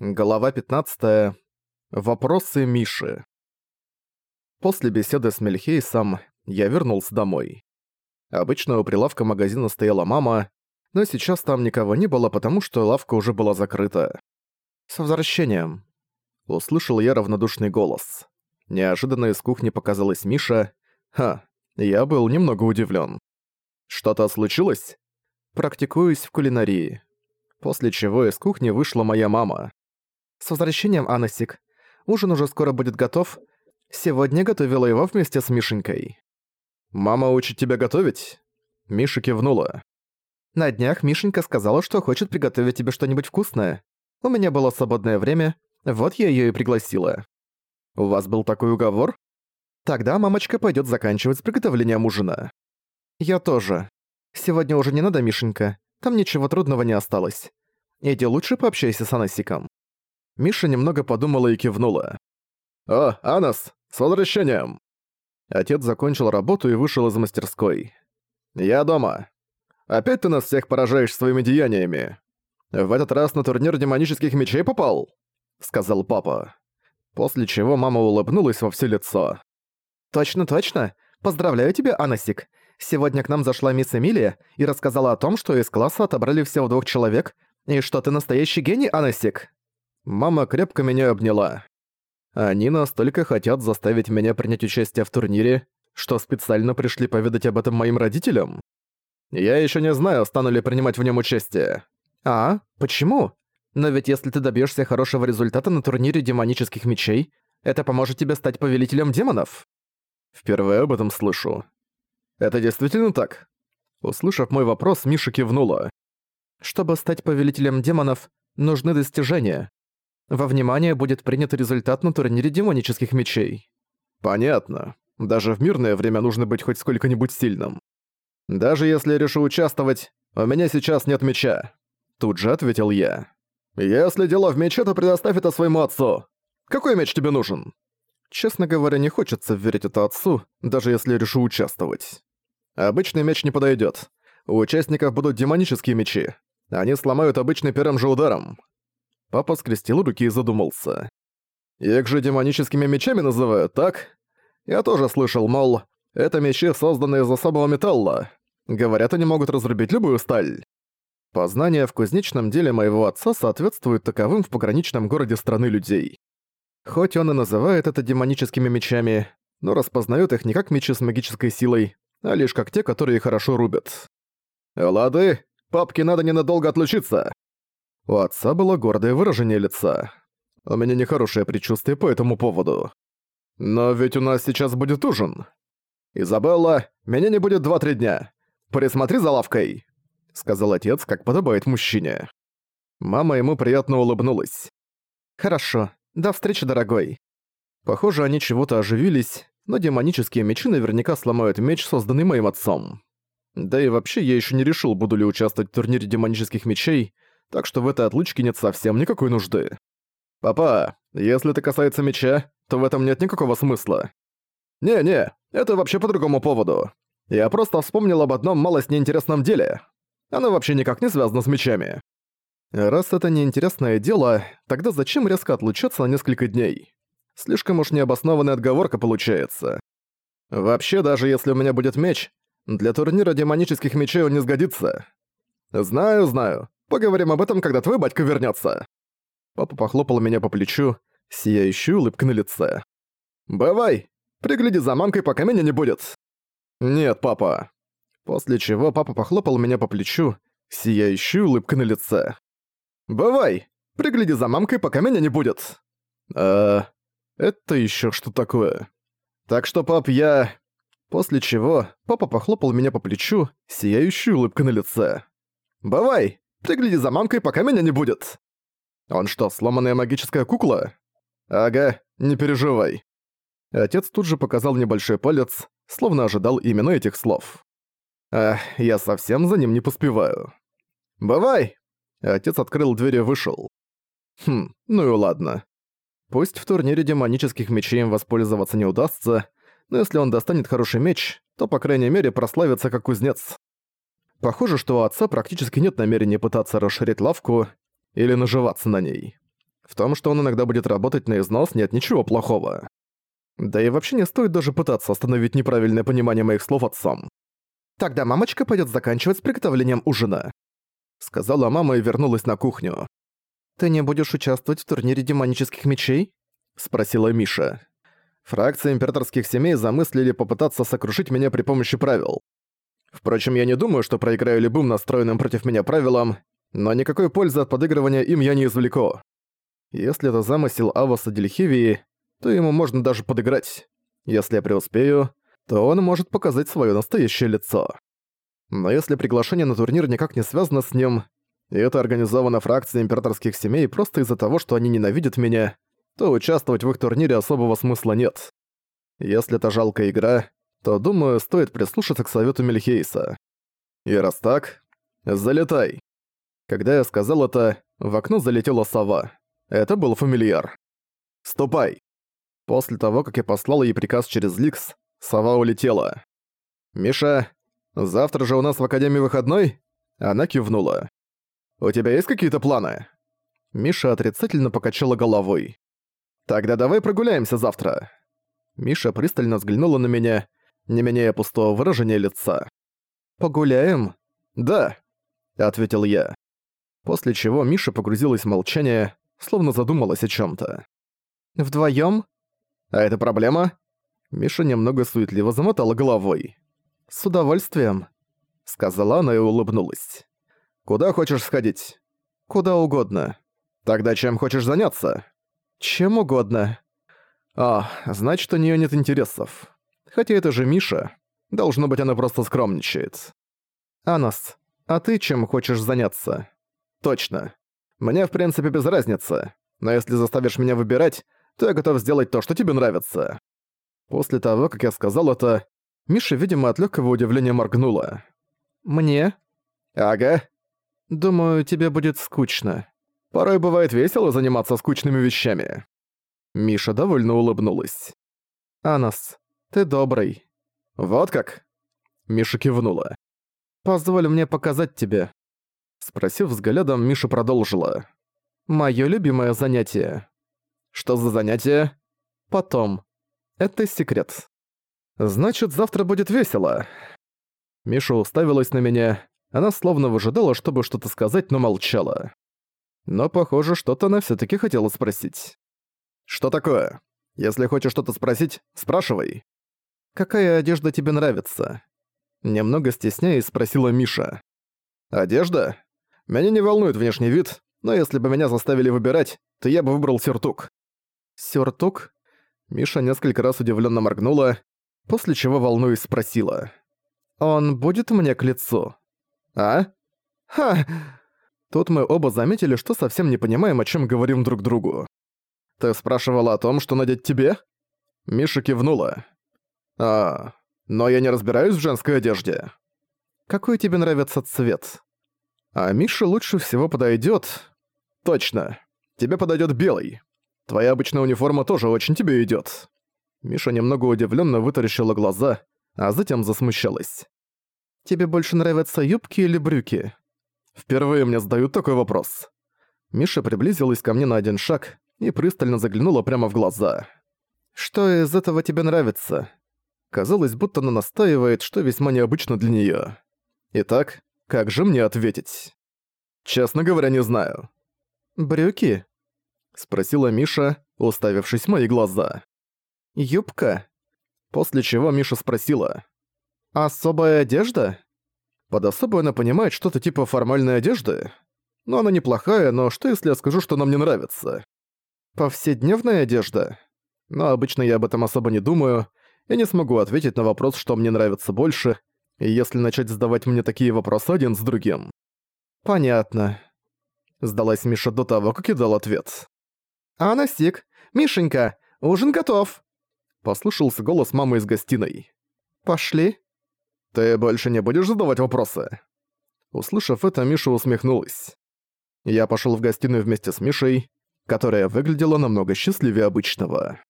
Глава 15. Вопросы Миши. После беседы с Мельхейсом я вернулся домой. Обычно у прилавка магазина стояла мама, но сейчас там никого не было, потому что лавка уже была закрыта. «С возвращением!» Услышал я равнодушный голос. Неожиданно из кухни показалась Миша. Ха, я был немного удивлен. «Что-то случилось?» «Практикуюсь в кулинарии». После чего из кухни вышла моя мама. «С возвращением, Анасик. Ужин уже скоро будет готов. Сегодня готовила его вместе с Мишенькой». «Мама учит тебя готовить?» Миша кивнула. «На днях Мишенька сказала, что хочет приготовить тебе что-нибудь вкусное. У меня было свободное время, вот я её и пригласила». «У вас был такой уговор?» «Тогда мамочка пойдёт заканчивать с приготовлением ужина». «Я тоже. Сегодня уже не надо, Мишенька. Там ничего трудного не осталось. Иди лучше пообщайся с Анасиком». Миша немного подумала и кивнула. «О, Анас, с возвращением!» Отец закончил работу и вышел из мастерской. «Я дома. Опять ты нас всех поражаешь своими деяниями. В этот раз на турнир демонических мечей попал?» Сказал папа. После чего мама улыбнулась во все лицо. «Точно, точно. Поздравляю тебя, Анасик. Сегодня к нам зашла мисс Эмилия и рассказала о том, что из класса отобрали всего двух человек, и что ты настоящий гений, Анасик». Мама крепко меня обняла. Они настолько хотят заставить меня принять участие в турнире, что специально пришли поведать об этом моим родителям. Я еще не знаю, стану ли принимать в нем участие. А? Почему? Но ведь если ты добьешься хорошего результата на турнире демонических мечей, это поможет тебе стать повелителем демонов. Впервые об этом слышу. Это действительно так? Услышав мой вопрос, Миша кивнула. Чтобы стать повелителем демонов, нужны достижения. Во внимание будет принят результат на турнире демонических мечей. Понятно. Даже в мирное время нужно быть хоть сколько-нибудь сильным. Даже если я решу участвовать, у меня сейчас нет меча. Тут же ответил я. Если дело в мече, то предоставь это своему отцу. Какой меч тебе нужен? Честно говоря, не хочется верить это отцу, даже если решу участвовать. Обычный меч не подойдет. У участников будут демонические мечи. Они сломают обычный первым же ударом. Папа скрестил руки и задумался. «Их же демоническими мечами называют, так? Я тоже слышал, мол, это мечи, созданные из особого металла. Говорят, они могут разрубить любую сталь. Познания в кузнечном деле моего отца соответствуют таковым в пограничном городе страны людей. Хоть он и называет это демоническими мечами, но распознает их не как мечи с магической силой, а лишь как те, которые хорошо рубят. «Лады, папке надо ненадолго отлучиться!» У отца было гордое выражение лица. У меня нехорошее предчувствие по этому поводу. Но ведь у нас сейчас будет ужин. Изабелла, меня не будет два-три дня. Присмотри за лавкой, сказал отец, как подобает мужчине. Мама ему приятно улыбнулась. Хорошо, до встречи, дорогой. Похоже, они чего-то оживились, но демонические мечи наверняка сломают меч, созданный моим отцом. Да и вообще я еще не решил, буду ли участвовать в турнире демонических мечей, так что в этой отлучке нет совсем никакой нужды. «Папа, если это касается меча, то в этом нет никакого смысла». «Не-не, это вообще по другому поводу. Я просто вспомнил об одном малость неинтересном деле. Оно вообще никак не связано с мечами». «Раз это неинтересное дело, тогда зачем резко отлучаться на несколько дней? Слишком уж необоснованная отговорка получается. Вообще, даже если у меня будет меч, для турнира демонических мечей он не сгодится. Знаю, знаю. Поговорим об этом, когда твой батька вернется. Папа похлопал меня по плечу, сияющей улыбкой на лице. «Бывай! Пригляди за мамкой, пока меня не будет!» «Нет, папа!» После чего папа похлопал меня по плечу, сияющей улыбкой на лице. «Бывай! Пригляди за мамкой, пока меня не будет!» «А... это еще что такое?» «Так что, пап, я...» После чего папа похлопал меня по плечу, сияющей улыбкой на лице. «Бывай! Пригляди за мамкой, пока меня не будет. Он что, сломанная магическая кукла? Ага, не переживай. Отец тут же показал небольшой палец, словно ожидал именно этих слов. Ах, я совсем за ним не поспеваю. «Бывай!» Отец открыл дверь и вышел. Хм, ну и ладно. Пусть в турнире демонических мечей им воспользоваться не удастся, но если он достанет хороший меч, то, по крайней мере, прославится как кузнец. Похоже, что у отца практически нет намерения пытаться расширить лавку или наживаться на ней. В том, что он иногда будет работать на износ, нет ничего плохого. Да и вообще не стоит даже пытаться остановить неправильное понимание моих слов отцом. «Тогда мамочка пойдет заканчивать с приготовлением ужина», сказала мама и вернулась на кухню. «Ты не будешь участвовать в турнире демонических мечей?» спросила Миша. Фракции императорских семей замыслили попытаться сокрушить меня при помощи правил. Впрочем, я не думаю, что проиграю любым настроенным против меня правилам, но никакой пользы от подыгрывания им я не извлеку. Если это замысел Аваса Дельхивии, то ему можно даже подыграть. Если я преуспею, то он может показать свое настоящее лицо. Но если приглашение на турнир никак не связано с ним, и это организовано фракцией императорских семей просто из-за того, что они ненавидят меня, то участвовать в их турнире особого смысла нет. Если это жалкая игра, то, думаю, стоит прислушаться к совету Мельхейса. И раз так, залетай. Когда я сказал это, в окно залетела сова. Это был фамильяр. «Ступай!» После того, как я послал ей приказ через Ликс, сова улетела. «Миша, завтра же у нас в Академии выходной?» Она кивнула. «У тебя есть какие-то планы?» Миша отрицательно покачала головой. «Тогда давай прогуляемся завтра». Миша пристально взглянула на меня, не меняя пустого выражения лица. «Погуляем?» «Да», — ответил я. После чего Миша погрузилась в молчание, словно задумалась о чем то «Вдвоём?» «А это проблема?» Миша немного суетливо замотала головой. «С удовольствием», — сказала она и улыбнулась. «Куда хочешь сходить?» «Куда угодно». «Тогда чем хочешь заняться?» «Чем угодно». «А, значит, у неё нет интересов. Хотя это же Миша. Должно быть, она просто скромничает». «Анас, а ты чем хочешь заняться?» «Точно. Мне, в принципе, без разницы. Но если заставишь меня выбирать, то я готов сделать то, что тебе нравится». После того, как я сказал это, Миша, видимо, от легкого удивления моргнула. «Мне?» «Ага». «Думаю, тебе будет скучно. Порой бывает весело заниматься скучными вещами». Миша довольно улыбнулась. «Анас, ты добрый». «Вот как?» Миша кивнула. «Позволь мне показать тебе». Спросив взглядом, Миша продолжила. «Моё любимое занятие». «Что за занятие?» «Потом. Это секрет». «Значит, завтра будет весело». Миша уставилась на меня. Она словно выжидала, чтобы что-то сказать, но молчала. Но, похоже, что-то она всё-таки хотела спросить. «Что такое? Если хочешь что-то спросить, спрашивай». «Какая одежда тебе нравится?» Немного стесняясь, спросила Миша. «Одежда? Меня не волнует внешний вид, но если бы меня заставили выбирать, то я бы выбрал сюртук». «Сюртук?» Миша несколько раз удивленно моргнула, после чего, волнуясь, спросила. «Он будет мне к лицу?» «А?» «Ха!» Тут мы оба заметили, что совсем не понимаем, о чем говорим друг другу. «Ты спрашивала о том, что надеть тебе?» Миша кивнула. «А, но я не разбираюсь в женской одежде». «Какой тебе нравится цвет?» «А Миша лучше всего подойдет. «Точно. Тебе подойдет белый. Твоя обычная униформа тоже очень тебе идет. Миша немного удивленно вытаращила глаза, а затем засмущалась. «Тебе больше нравятся юбки или брюки?» Впервые мне задают такой вопрос. Миша приблизилась ко мне на один шаг и пристально заглянула прямо в глаза. «Что из этого тебе нравится?» Казалось, будто она настаивает, что весьма необычно для неё. Итак, как же мне ответить? Честно говоря, не знаю. «Брюки?» — спросила Миша, уставившись в мои глаза. «Юбка?» После чего Миша спросила. «Особая одежда?» Под особой она понимает что-то типа формальной одежды. Но она неплохая, но что если я скажу, что она мне нравится? Повседневная одежда? Но обычно я об этом особо не думаю, и не смогу ответить на вопрос, что мне нравится больше, если начать задавать мне такие вопросы один с другим. Понятно. Сдалась Миша до того, как я дал ответ. «А настиг! Мишенька, ужин готов!» Послышался голос мамы из гостиной. «Пошли!» «Ты больше не будешь задавать вопросы?» Услышав это, Миша усмехнулась. Я пошёл в гостиную вместе с Мишей, которая выглядела намного счастливее обычного.